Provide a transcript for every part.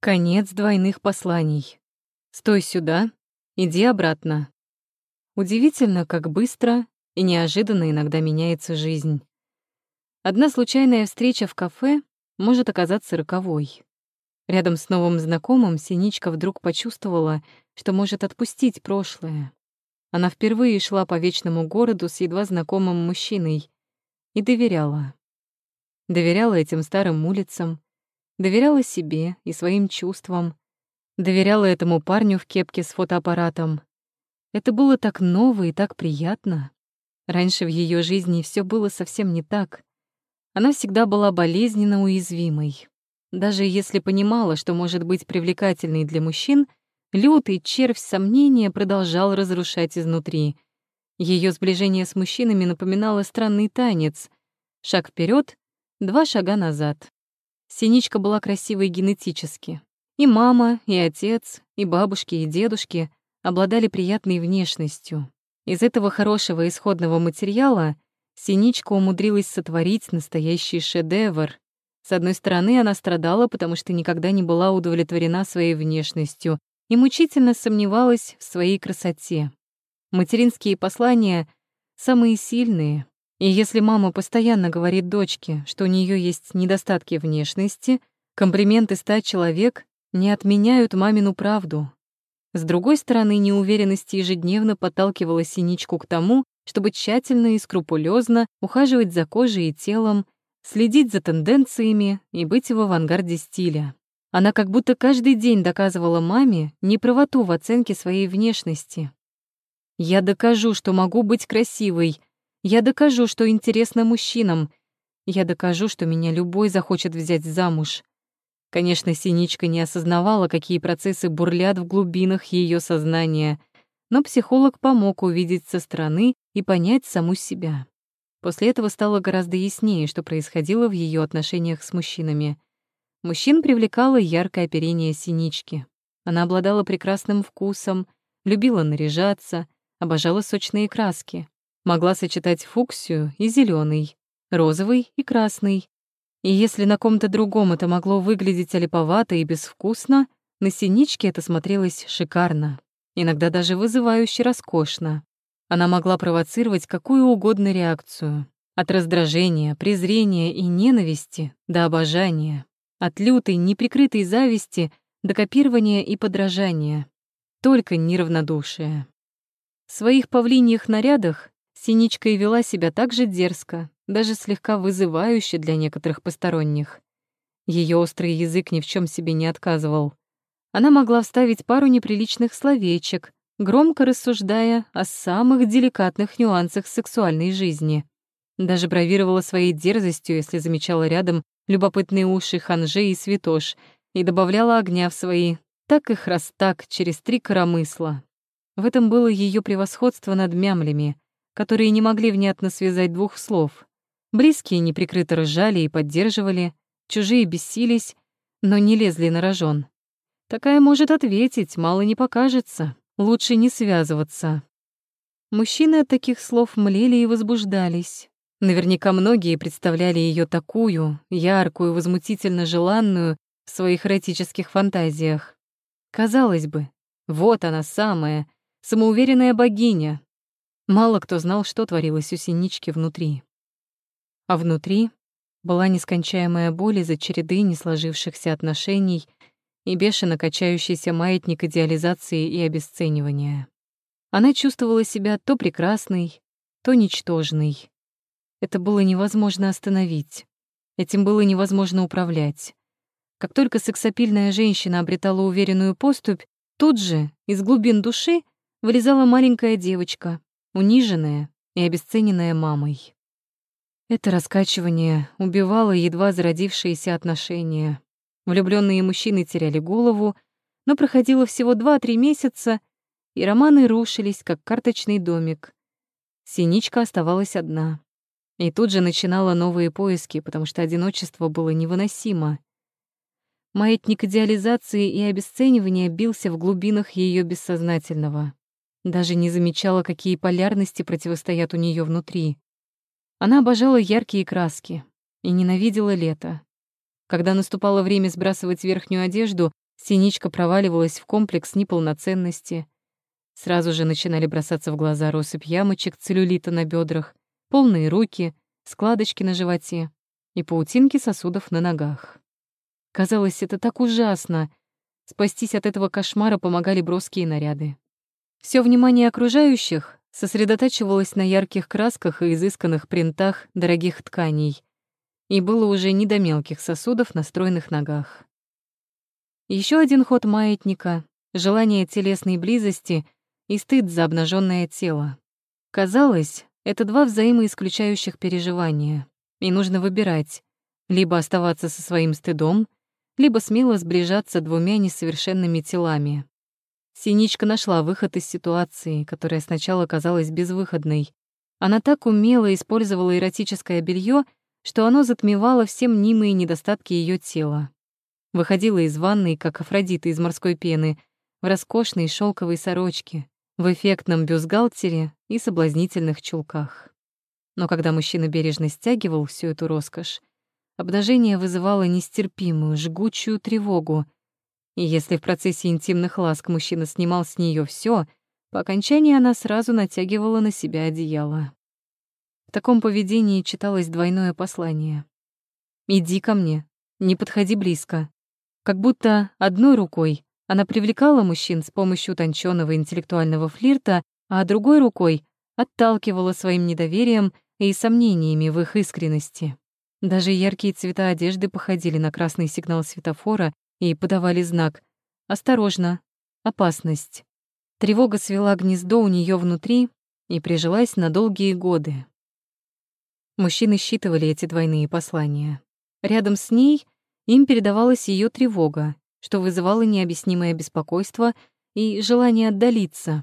Конец двойных посланий. Стой сюда, иди обратно. Удивительно, как быстро и неожиданно иногда меняется жизнь. Одна случайная встреча в кафе может оказаться роковой. Рядом с новым знакомым Синичка вдруг почувствовала, что может отпустить прошлое. Она впервые шла по вечному городу с едва знакомым мужчиной и доверяла. Доверяла этим старым улицам, доверяла себе и своим чувствам, доверяла этому парню в кепке с фотоаппаратом. Это было так ново и так приятно. Раньше в ее жизни все было совсем не так. Она всегда была болезненно уязвимой. Даже если понимала, что может быть привлекательной для мужчин, лютый червь сомнения продолжал разрушать изнутри. Ее сближение с мужчинами напоминало странный танец. Шаг вперед, два шага назад. Синичка была красивой генетически. И мама, и отец, и бабушки, и дедушки обладали приятной внешностью. Из этого хорошего исходного материала Синичка умудрилась сотворить настоящий шедевр. С одной стороны, она страдала, потому что никогда не была удовлетворена своей внешностью и мучительно сомневалась в своей красоте. Материнские послания самые сильные, и если мама постоянно говорит дочке, что у нее есть недостатки внешности, комплименты «ста человек» не отменяют мамину правду. С другой стороны, неуверенность ежедневно подталкивала Синичку к тому, чтобы тщательно и скрупулезно ухаживать за кожей и телом, следить за тенденциями и быть в авангарде стиля. Она как будто каждый день доказывала маме неправоту в оценке своей внешности. «Я докажу, что могу быть красивой. Я докажу, что интересно мужчинам. Я докажу, что меня любой захочет взять замуж. Конечно, Синичка не осознавала, какие процессы бурлят в глубинах ее сознания, но психолог помог увидеть со стороны и понять саму себя. После этого стало гораздо яснее, что происходило в ее отношениях с мужчинами. Мужчин привлекало яркое оперение Синички. Она обладала прекрасным вкусом, любила наряжаться, обожала сочные краски, могла сочетать фуксию и зеленый, розовый и красный, и если на ком-то другом это могло выглядеть олиповато и безвкусно, на синичке это смотрелось шикарно, иногда даже вызывающе роскошно. Она могла провоцировать какую угодно реакцию. От раздражения, презрения и ненависти до обожания. От лютой, неприкрытой зависти до копирования и подражания. Только неравнодушие. В своих павлиньих нарядах Синичка и вела себя так же дерзко, даже слегка вызывающе для некоторых посторонних. Ее острый язык ни в чем себе не отказывал. Она могла вставить пару неприличных словечек, громко рассуждая о самых деликатных нюансах сексуальной жизни. Даже бравировала своей дерзостью, если замечала рядом любопытные уши ханже и святош, и добавляла огня в свои так их раз так через три коромысла. В этом было ее превосходство над мямлями, которые не могли внятно связать двух слов. Близкие неприкрыто ржали и поддерживали, чужие бесились, но не лезли на рожон. Такая может ответить, мало не покажется, лучше не связываться. Мужчины от таких слов млели и возбуждались. Наверняка многие представляли ее такую, яркую, возмутительно желанную в своих эротических фантазиях. Казалось бы, вот она самая, самоуверенная богиня. Мало кто знал, что творилось у синички внутри. А внутри была нескончаемая боль из-за череды несложившихся отношений и бешено качающийся маятник идеализации и обесценивания. Она чувствовала себя то прекрасной, то ничтожной. Это было невозможно остановить. Этим было невозможно управлять. Как только сексапильная женщина обретала уверенную поступь, тут же из глубин души вылезала маленькая девочка, униженная и обесцененная мамой. Это раскачивание убивало едва зародившиеся отношения. Влюбленные мужчины теряли голову, но проходило всего 2-3 месяца, и романы рушились, как карточный домик. Синичка оставалась одна. И тут же начинала новые поиски, потому что одиночество было невыносимо. Маятник идеализации и обесценивания бился в глубинах ее бессознательного. Даже не замечала, какие полярности противостоят у нее внутри. Она обожала яркие краски и ненавидела лето. Когда наступало время сбрасывать верхнюю одежду, Синичка проваливалась в комплекс неполноценности. Сразу же начинали бросаться в глаза россыпь ямочек целлюлита на бедрах, полные руки, складочки на животе и паутинки сосудов на ногах. Казалось, это так ужасно. Спастись от этого кошмара помогали броские наряды. Все внимание окружающих сосредотачивалось на ярких красках и изысканных принтах дорогих тканей, и было уже не до мелких сосудов на стройных ногах. Еще один ход маятника — желание телесной близости и стыд за обнаженное тело. Казалось, это два взаимоисключающих переживания, и нужно выбирать — либо оставаться со своим стыдом, либо смело сближаться двумя несовершенными телами. Синичка нашла выход из ситуации, которая сначала казалась безвыходной. Она так умело использовала эротическое белье, что оно затмевало все мнимые недостатки ее тела. Выходила из ванной, как Афродита из морской пены, в роскошной шелковой сорочке, в эффектном бюстгальтере и соблазнительных чулках. Но когда мужчина бережно стягивал всю эту роскошь, обнажение вызывало нестерпимую, жгучую тревогу. И если в процессе интимных ласк мужчина снимал с нее все, по окончании она сразу натягивала на себя одеяло. В таком поведении читалось двойное послание. «Иди ко мне, не подходи близко, как будто одной рукой она привлекала мужчин с помощью утонченного интеллектуального флирта, а другой рукой отталкивала своим недоверием и сомнениями в их искренности. Даже яркие цвета одежды походили на красный сигнал светофора и подавали знак «Осторожно! Опасность!». Тревога свела гнездо у нее внутри и прижилась на долгие годы. Мужчины считывали эти двойные послания. Рядом с ней — им передавалась ее тревога, что вызывало необъяснимое беспокойство и желание отдалиться.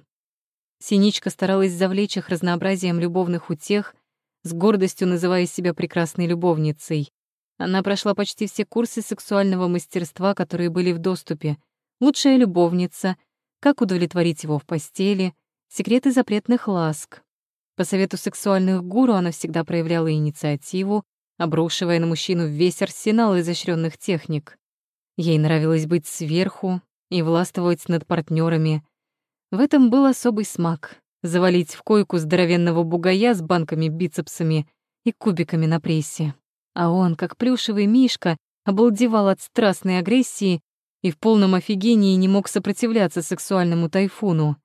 Синичка старалась завлечь их разнообразием любовных утех, с гордостью называя себя прекрасной любовницей. Она прошла почти все курсы сексуального мастерства, которые были в доступе. Лучшая любовница, как удовлетворить его в постели, секреты запретных ласк. По совету сексуальных гуру она всегда проявляла инициативу, обрушивая на мужчину весь арсенал изощренных техник. Ей нравилось быть сверху и властвовать над партнерами. В этом был особый смак — завалить в койку здоровенного бугая с банками-бицепсами и кубиками на прессе. А он, как плюшевый мишка, обалдевал от страстной агрессии и в полном офигении не мог сопротивляться сексуальному тайфуну.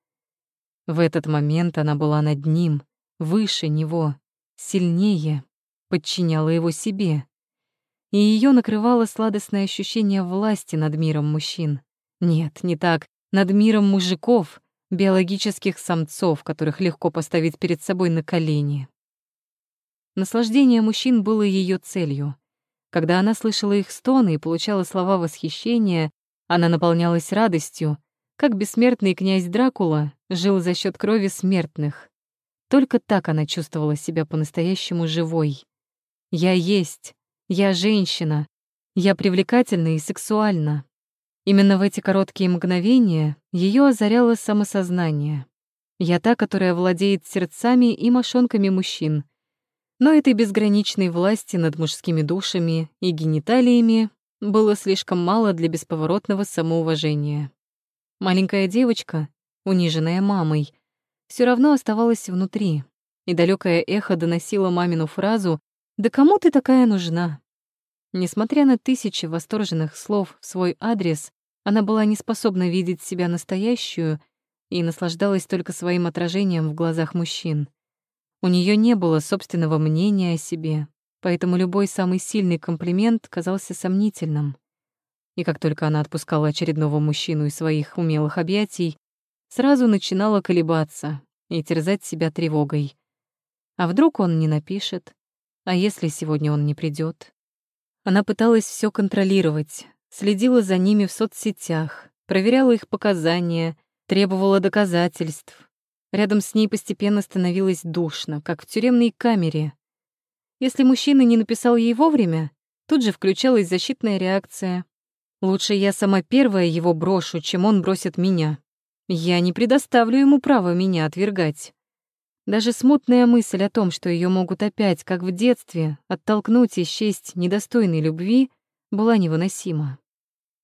В этот момент она была над ним, выше него, сильнее подчиняла его себе. И ее накрывало сладостное ощущение власти над миром мужчин. Нет, не так, над миром мужиков, биологических самцов, которых легко поставить перед собой на колени. Наслаждение мужчин было ее целью. Когда она слышала их стоны и получала слова восхищения, она наполнялась радостью, как бессмертный князь Дракула жил за счет крови смертных. Только так она чувствовала себя по-настоящему живой. Я есть, я женщина, я привлекательна и сексуальна. Именно в эти короткие мгновения ее озаряло самосознание. Я та, которая владеет сердцами и мошонками мужчин. Но этой безграничной власти над мужскими душами и гениталиями было слишком мало для бесповоротного самоуважения. Маленькая девочка, униженная мамой, все равно оставалась внутри, и далекое эхо доносило мамину фразу «Да кому ты такая нужна?» Несмотря на тысячи восторженных слов в свой адрес, она была не способна видеть себя настоящую и наслаждалась только своим отражением в глазах мужчин. У нее не было собственного мнения о себе, поэтому любой самый сильный комплимент казался сомнительным. И как только она отпускала очередного мужчину из своих умелых объятий, сразу начинала колебаться и терзать себя тревогой. А вдруг он не напишет? А если сегодня он не придет? Она пыталась все контролировать, следила за ними в соцсетях, проверяла их показания, требовала доказательств. Рядом с ней постепенно становилось душно, как в тюремной камере. Если мужчина не написал ей вовремя, тут же включалась защитная реакция. Лучше я сама первая его брошу, чем он бросит меня. Я не предоставлю ему права меня отвергать. Даже смутная мысль о том, что ее могут опять, как в детстве, оттолкнуть и счесть недостойной любви, была невыносима.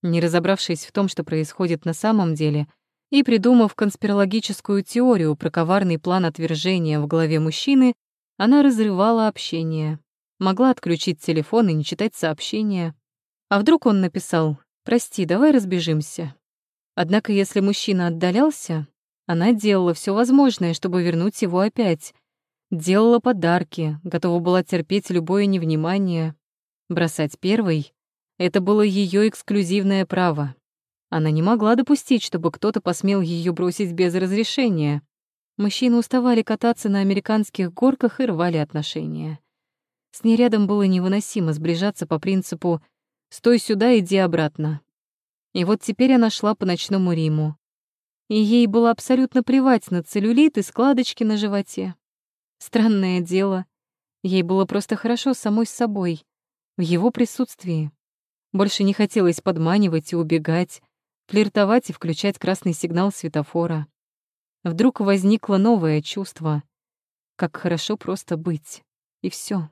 Не разобравшись в том, что происходит на самом деле, и придумав конспирологическую теорию про коварный план отвержения в голове мужчины, она разрывала общение. Могла отключить телефон и не читать сообщения. А вдруг он написал «Прости, давай разбежимся». Однако если мужчина отдалялся, она делала все возможное, чтобы вернуть его опять. Делала подарки, готова была терпеть любое невнимание. Бросать первой — это было ее эксклюзивное право. Она не могла допустить, чтобы кто-то посмел ее бросить без разрешения. Мужчины уставали кататься на американских горках и рвали отношения. С ней рядом было невыносимо сближаться по принципу «стой сюда, иди обратно». И вот теперь она шла по ночному Риму. И ей было абсолютно плевать на целлюлит и складочки на животе. Странное дело, ей было просто хорошо самой с собой, в его присутствии. Больше не хотелось подманивать и убегать, флиртовать и включать красный сигнал светофора. Вдруг возникло новое чувство. Как хорошо просто быть. И все.